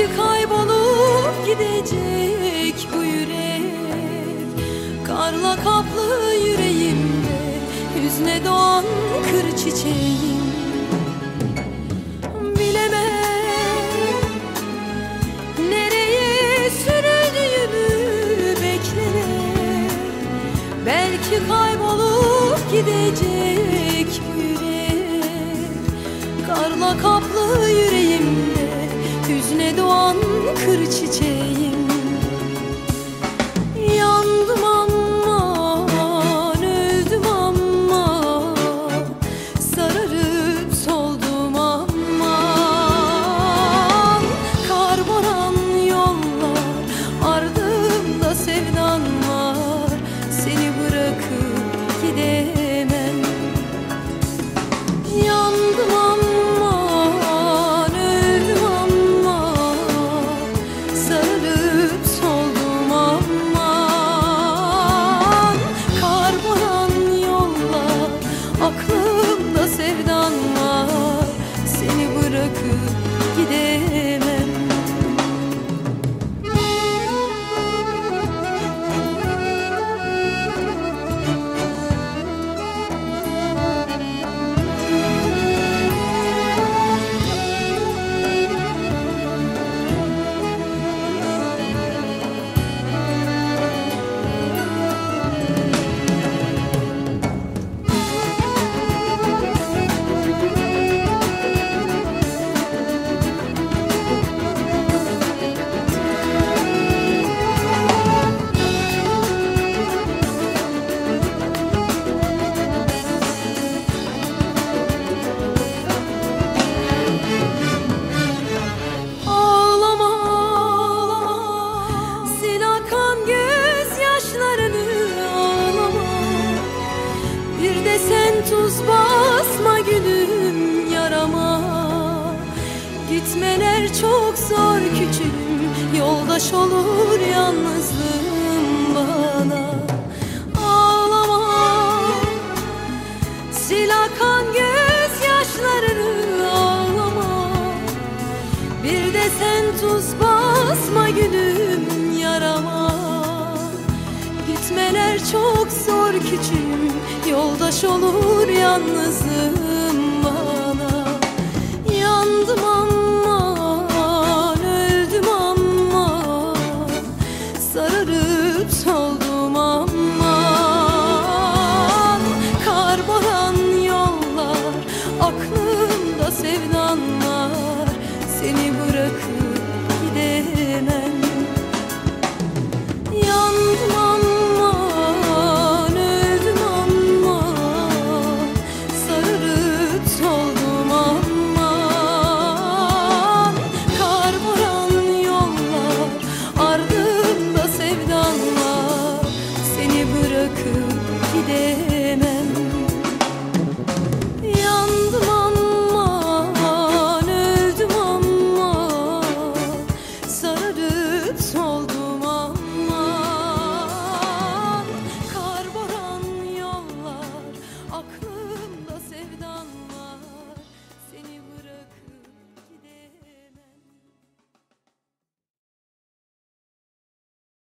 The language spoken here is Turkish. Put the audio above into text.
Belki kaybolup gidecek bu yürek. Karla kaplı yüreğimde Hüzne doğan kır çiçeğim. Belki kaybolup gidecek bu yürek. Karla kaplı yüreğimde Hüzne doğan kır çiçeğim tuz basma gülüm yarama. Gitmeler çok zor küçüğüm Yoldaş olur yalnızlığım bana. Ağlama. Sil akan gözyaşlarını ağlama. Bir de sen tuz basma gülüm yarama Çok zor küçüğüm Yoldaş olur yalnızım bırakıp gider